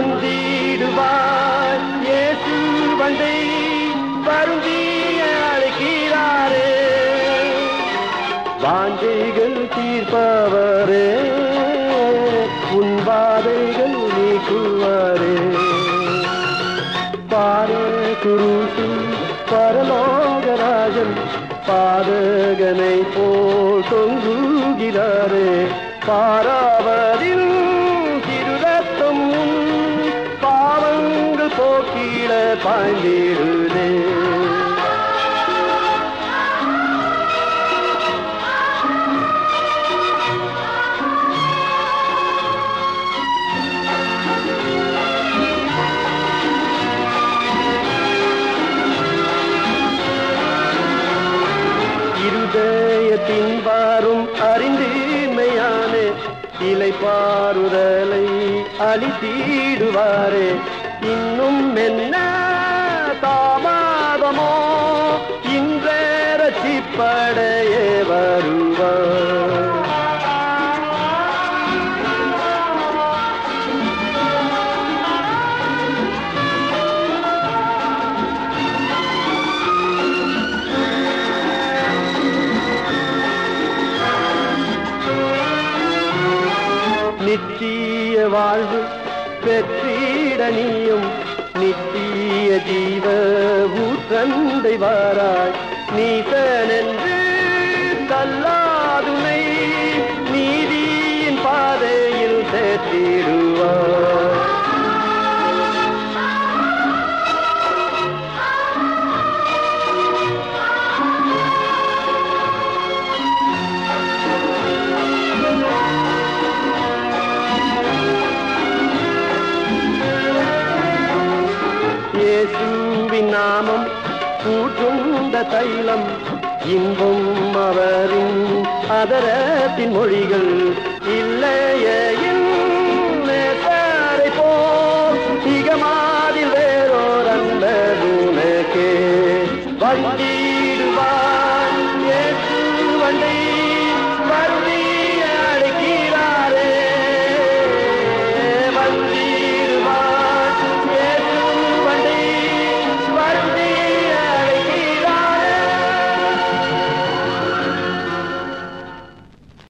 வந்திடுவார் இயேசு வந்தை வருந்திய அழைக்கிறாரே. வாஞ்சைகள் தீர்ப்பவரே. உன் பாதைகள் நீக்குவாரே. பாரு குருசு பரலோகராஜன் பாதகனை போல் தொங்குகிறாரே. பாராவர் போக்கிட பாய்ந்திடுதே. பின்பாரும் அறிந்தீமையானே இலை பாருதலை அழித்தீடுவாரே. இன்னும் என்ன தாமதமோ? இன்றே ரசிப்படையே வருவார். நித்திய வாழ்வு பெற்றிட நித்திய ஜீவ ஊற்றந்தை வாராய். நீ கூட்டுண்ட தைலம் இன்பம் அவரின் அதரத்தின் மொழிகள் இல்லையே நேசரை போல் திகமாதில் வேறோர் அந்த உனக்கே. வண்டி